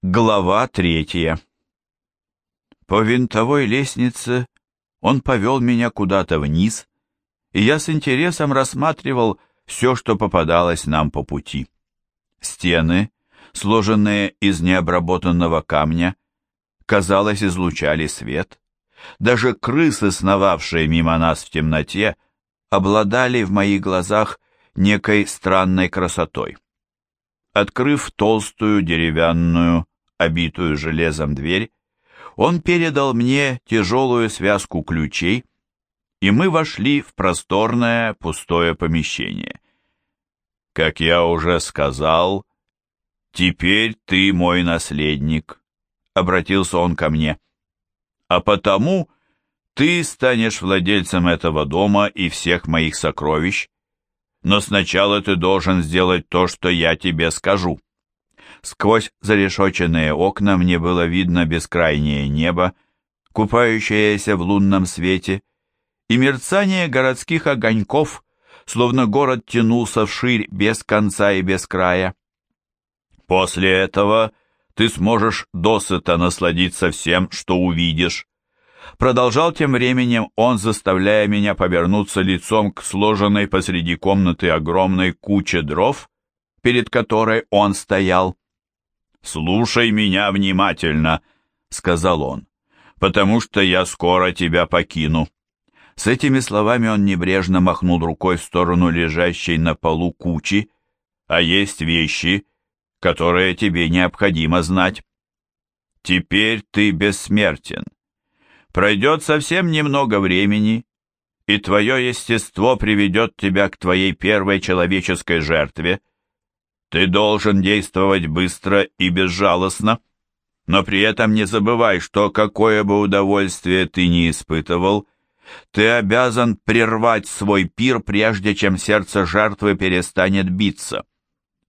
Глава третья По винтовой лестнице он повел меня куда-то вниз, и я с интересом рассматривал все, что попадалось нам по пути. Стены, сложенные из необработанного камня, казалось, излучали свет. Даже крысы, сновавшие мимо нас в темноте, обладали в моих глазах некой странной красотой. Открыв толстую деревянную, обитую железом дверь, он передал мне тяжелую связку ключей, и мы вошли в просторное пустое помещение. Как я уже сказал, теперь ты мой наследник, обратился он ко мне. А потому ты станешь владельцем этого дома и всех моих сокровищ, но сначала ты должен сделать то, что я тебе скажу. Сквозь зарешоченные окна мне было видно бескрайнее небо, купающееся в лунном свете, и мерцание городских огоньков, словно город тянулся вширь без конца и без края. После этого ты сможешь досыта насладиться всем, что увидишь. Продолжал тем временем он, заставляя меня повернуться лицом к сложенной посреди комнаты огромной куче дров, перед которой он стоял. «Слушай меня внимательно», — сказал он, — «потому что я скоро тебя покину». С этими словами он небрежно махнул рукой в сторону лежащей на полу кучи, а есть вещи, которые тебе необходимо знать. Теперь ты бессмертен. Пройдет совсем немного времени, и твое естество приведет тебя к твоей первой человеческой жертве. Ты должен действовать быстро и безжалостно, но при этом не забывай, что какое бы удовольствие ты ни испытывал, ты обязан прервать свой пир, прежде чем сердце жертвы перестанет биться.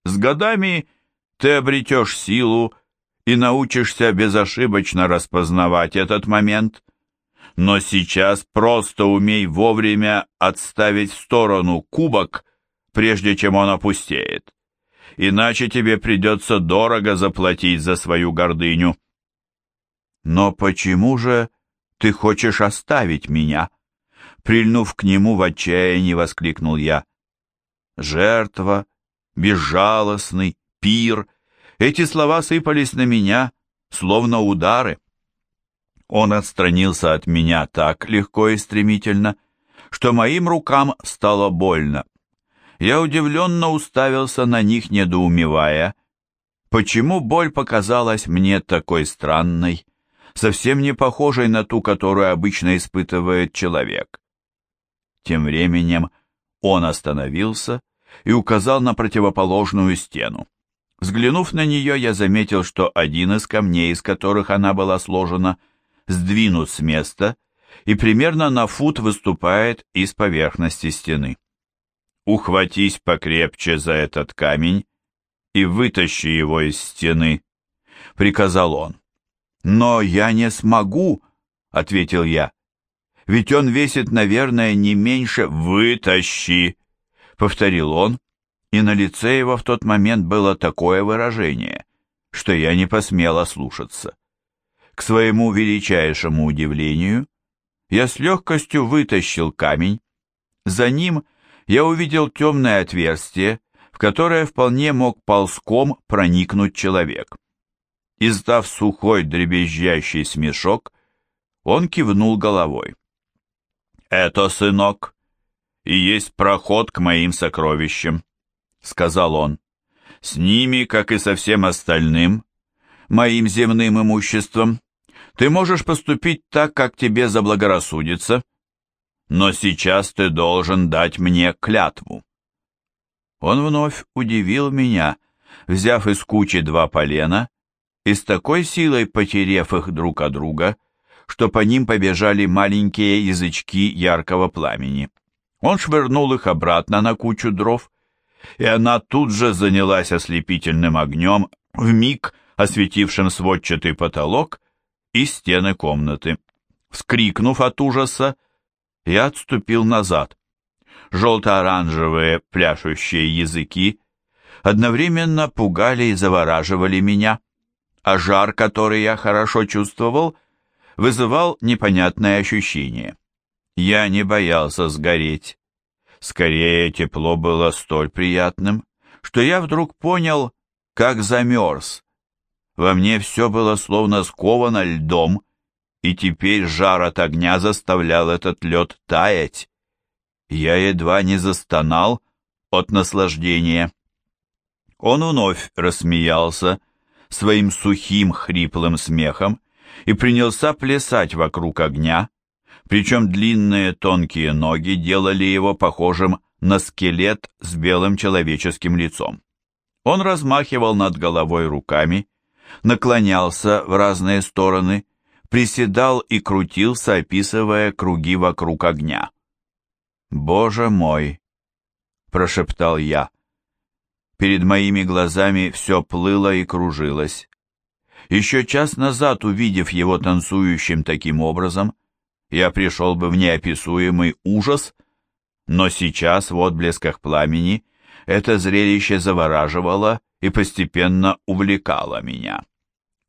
С годами ты обретешь силу и научишься безошибочно распознавать этот момент – но сейчас просто умей вовремя отставить в сторону кубок, прежде чем он опустеет. Иначе тебе придется дорого заплатить за свою гордыню. Но почему же ты хочешь оставить меня? Прильнув к нему в отчаянии, воскликнул я. Жертва, безжалостный, пир. Эти слова сыпались на меня, словно удары. Он отстранился от меня так легко и стремительно, что моим рукам стало больно. Я удивленно уставился на них, недоумевая, почему боль показалась мне такой странной, совсем не похожей на ту, которую обычно испытывает человек. Тем временем он остановился и указал на противоположную стену. Взглянув на нее, я заметил, что один из камней, из которых она была сложена, — сдвинут с места и примерно на фут выступает из поверхности стены. Ухватись покрепче за этот камень и вытащи его из стены, приказал он. Но я не смогу, ответил я. Ведь он весит, наверное, не меньше вытащи, повторил он, и на лице его в тот момент было такое выражение, что я не посмела слушаться. К своему величайшему удивлению, я с легкостью вытащил камень. За ним я увидел темное отверстие, в которое вполне мог ползком проникнуть человек. Издав сухой дребезжащий смешок, он кивнул головой. «Это, сынок, и есть проход к моим сокровищам», — сказал он. «С ними, как и со всем остальным, моим земным имуществом, ты можешь поступить так, как тебе заблагорассудится, но сейчас ты должен дать мне клятву. Он вновь удивил меня, взяв из кучи два полена и с такой силой потерев их друг от друга, что по ним побежали маленькие язычки яркого пламени. Он швырнул их обратно на кучу дров, и она тут же занялась ослепительным огнем, вмиг осветившим сводчатый потолок и стены комнаты. Вскрикнув от ужаса, я отступил назад. Желто-оранжевые пляшущие языки одновременно пугали и завораживали меня. а жар, который я хорошо чувствовал, вызывал непонятное ощущение. Я не боялся сгореть. Скорее, тепло было столь приятным, что я вдруг понял, как замерз. Во мне все было словно сковано льдом, и теперь жар от огня заставлял этот лед таять. Я едва не застонал от наслаждения. Он вновь рассмеялся своим сухим хриплым смехом и принялся плясать вокруг огня, причем длинные тонкие ноги делали его похожим на скелет с белым человеческим лицом. Он размахивал над головой руками, наклонялся в разные стороны, приседал и крутился, описывая круги вокруг огня. «Боже мой!» — прошептал я. Перед моими глазами все плыло и кружилось. Еще час назад, увидев его танцующим таким образом, я пришел бы в неописуемый ужас, но сейчас в отблесках пламени это зрелище завораживало и постепенно увлекало меня.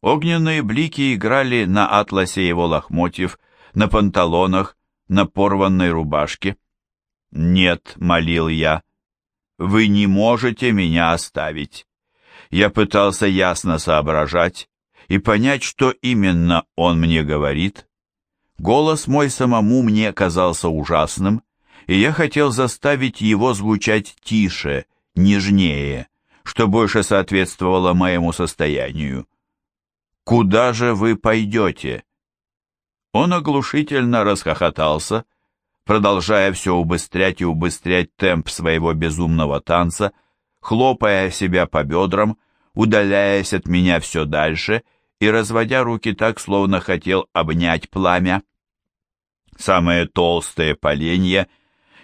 Огненные блики играли на атласе его лохмотьев, на панталонах, на порванной рубашке. «Нет», — молил я, — «вы не можете меня оставить». Я пытался ясно соображать и понять, что именно он мне говорит. Голос мой самому мне казался ужасным, и я хотел заставить его звучать тише, нежнее, что больше соответствовало моему состоянию. «Куда же вы пойдете?» Он оглушительно расхохотался, продолжая все убыстрять и убыстрять темп своего безумного танца, хлопая себя по бедрам, удаляясь от меня все дальше и разводя руки так, словно хотел обнять пламя. Самые толстые поленья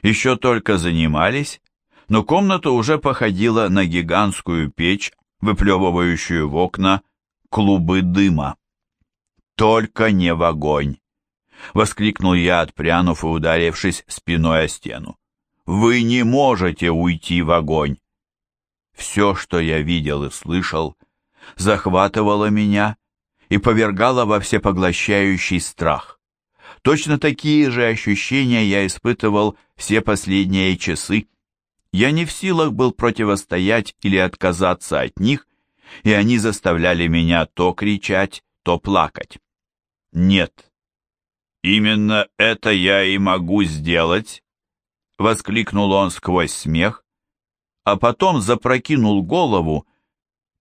еще только занимались, но комната уже походила на гигантскую печь, выплевывающую в окна клубы дыма. «Только не в огонь!» — воскликнул я, отпрянув и ударившись спиной о стену. «Вы не можете уйти в огонь!» Все, что я видел и слышал, захватывало меня и повергало во всепоглощающий страх. Точно такие же ощущения я испытывал все последние часы. Я не в силах был противостоять или отказаться от них, и они заставляли меня то кричать, то плакать. Нет, именно это я и могу сделать, воскликнул он сквозь смех, а потом запрокинул голову,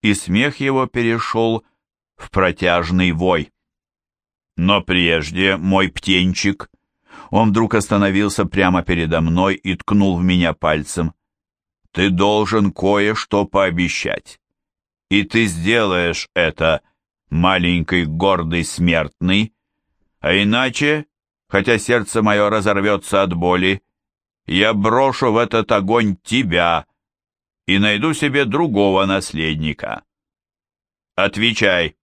и смех его перешел в протяжный вой. Но прежде мой птенчик, он вдруг остановился прямо передо мной и ткнул в меня пальцем. Ты должен кое-что пообещать. И ты сделаешь это, маленький гордый смертный, а иначе, хотя сердце мое разорвется от боли, я брошу в этот огонь тебя и найду себе другого наследника. Отвечай.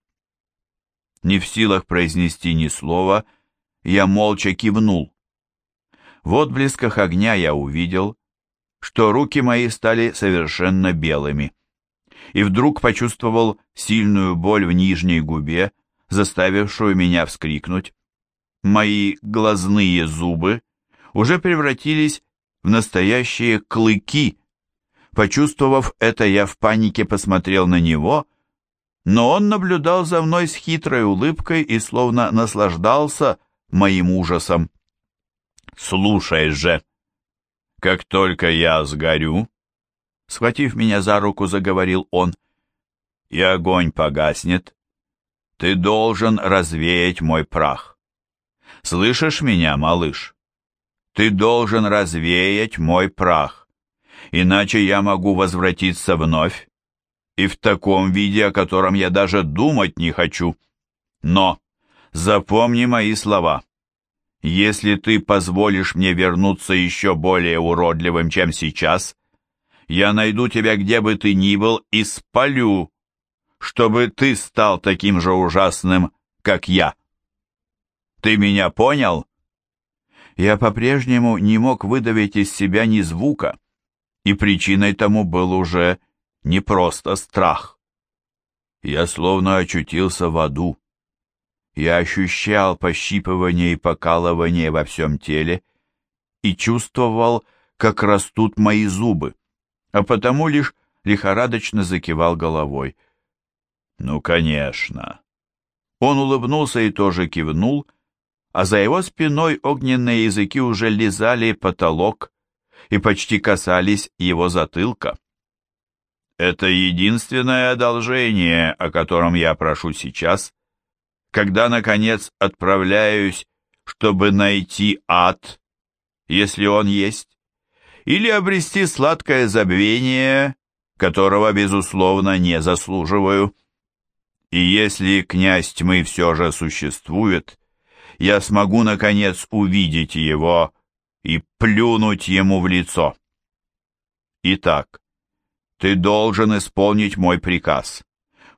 Не в силах произнести ни слова, я молча кивнул. В отблесках огня я увидел, что руки мои стали совершенно белыми, и вдруг почувствовал сильную боль в нижней губе, заставившую меня вскрикнуть. Мои глазные зубы уже превратились в настоящие клыки. Почувствовав это, я в панике посмотрел на него но он наблюдал за мной с хитрой улыбкой и словно наслаждался моим ужасом. «Слушай же, как только я сгорю, — схватив меня за руку, заговорил он, — и огонь погаснет, ты должен развеять мой прах. Слышишь меня, малыш? Ты должен развеять мой прах, иначе я могу возвратиться вновь и в таком виде, о котором я даже думать не хочу. Но запомни мои слова. Если ты позволишь мне вернуться еще более уродливым, чем сейчас, я найду тебя где бы ты ни был и спалю, чтобы ты стал таким же ужасным, как я. Ты меня понял? Я по-прежнему не мог выдавить из себя ни звука, и причиной тому был уже не просто страх. Я словно очутился в аду. Я ощущал пощипывание и покалывание во всем теле и чувствовал, как растут мои зубы, а потому лишь лихорадочно закивал головой. «Ну, конечно». Он улыбнулся и тоже кивнул, а за его спиной огненные языки уже лизали потолок и почти касались его затылка. Это единственное одолжение, о котором я прошу сейчас, когда, наконец, отправляюсь, чтобы найти ад, если он есть, или обрести сладкое забвение, которого, безусловно, не заслуживаю. И если князь тьмы все же существует, я смогу, наконец, увидеть его и плюнуть ему в лицо. Итак, ты должен исполнить мой приказ.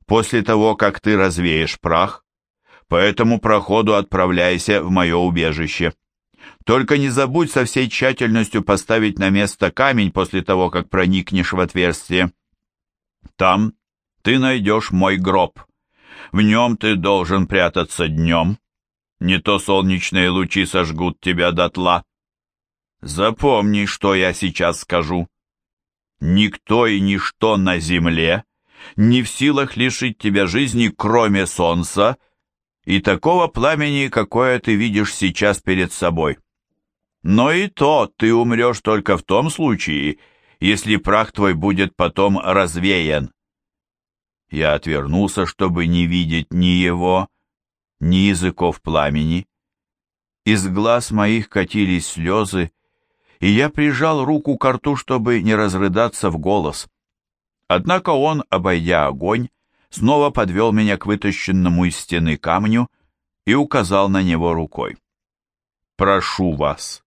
После того, как ты развеешь прах, по этому проходу отправляйся в мое убежище. Только не забудь со всей тщательностью поставить на место камень после того, как проникнешь в отверстие. Там ты найдешь мой гроб. В нем ты должен прятаться днем. Не то солнечные лучи сожгут тебя дотла. Запомни, что я сейчас скажу. Никто и ничто на земле не в силах лишить тебя жизни, кроме солнца и такого пламени, какое ты видишь сейчас перед собой. Но и то ты умрешь только в том случае, если прах твой будет потом развеян. Я отвернулся, чтобы не видеть ни его, ни языков пламени. Из глаз моих катились слезы, и я прижал руку к рту, чтобы не разрыдаться в голос. Однако он, обойдя огонь, снова подвел меня к вытащенному из стены камню и указал на него рукой. «Прошу вас,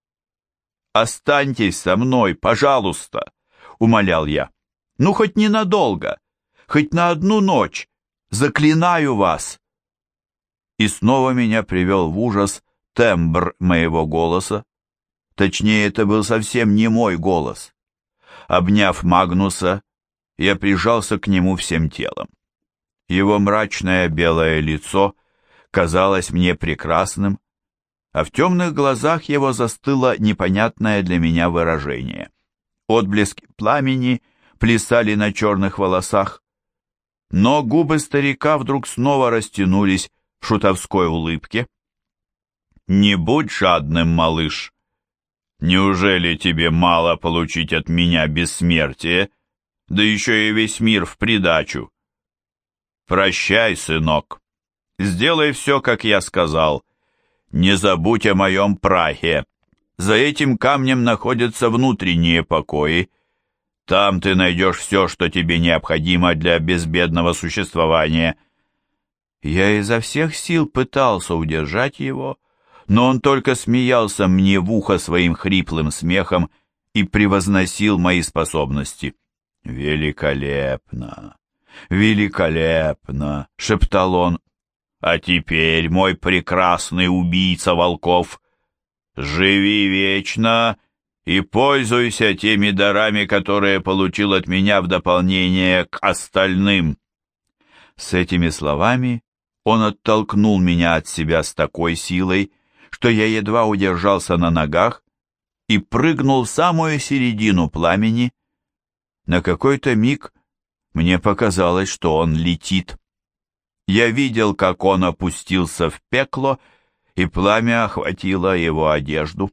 останьтесь со мной, пожалуйста», — умолял я. «Ну, хоть ненадолго, хоть на одну ночь, заклинаю вас». И снова меня привел в ужас тембр моего голоса, Точнее, это был совсем не мой голос. Обняв Магнуса, я прижался к нему всем телом. Его мрачное белое лицо казалось мне прекрасным, а в темных глазах его застыло непонятное для меня выражение. Отблески пламени плясали на черных волосах, но губы старика вдруг снова растянулись в шутовской улыбке. «Не будь жадным, малыш!» Неужели тебе мало получить от меня бессмертие, да еще и весь мир в придачу? Прощай, сынок. Сделай все, как я сказал. Не забудь о моем прахе. За этим камнем находятся внутренние покои. Там ты найдешь все, что тебе необходимо для безбедного существования. Я изо всех сил пытался удержать его, — но он только смеялся мне в ухо своим хриплым смехом и превозносил мои способности. «Великолепно! Великолепно!» — шептал он. «А теперь, мой прекрасный убийца волков, живи вечно и пользуйся теми дарами, которые получил от меня в дополнение к остальным». С этими словами он оттолкнул меня от себя с такой силой, что я едва удержался на ногах и прыгнул в самую середину пламени. На какой-то миг мне показалось, что он летит. Я видел, как он опустился в пекло, и пламя охватило его одежду.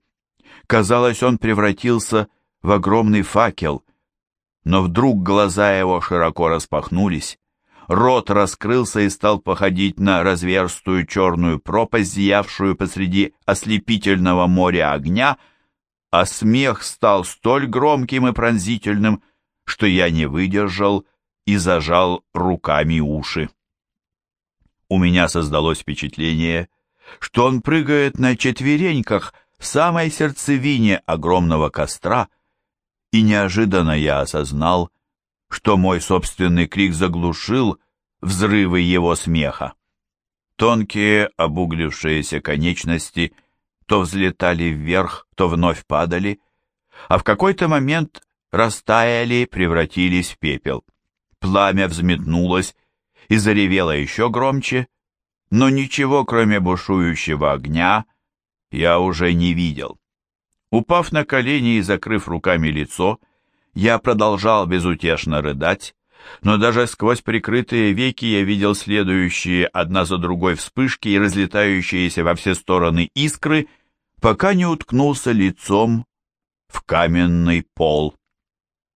Казалось, он превратился в огромный факел, но вдруг глаза его широко распахнулись, рот раскрылся и стал походить на разверстую черную пропасть, зиявшую посреди ослепительного моря огня, а смех стал столь громким и пронзительным, что я не выдержал и зажал руками уши. У меня создалось впечатление, что он прыгает на четвереньках в самой сердцевине огромного костра, и неожиданно я осознал, что мой собственный крик заглушил взрывы его смеха. Тонкие обуглившиеся конечности то взлетали вверх, то вновь падали, а в какой-то момент растаяли, превратились в пепел. Пламя взметнулось, и заревела еще громче, но ничего, кроме бушующего огня, я уже не видел. Упав на колени и закрыв руками лицо, я продолжал безутешно рыдать, но даже сквозь прикрытые веки я видел следующие одна за другой вспышки и разлетающиеся во все стороны искры, пока не уткнулся лицом в каменный пол.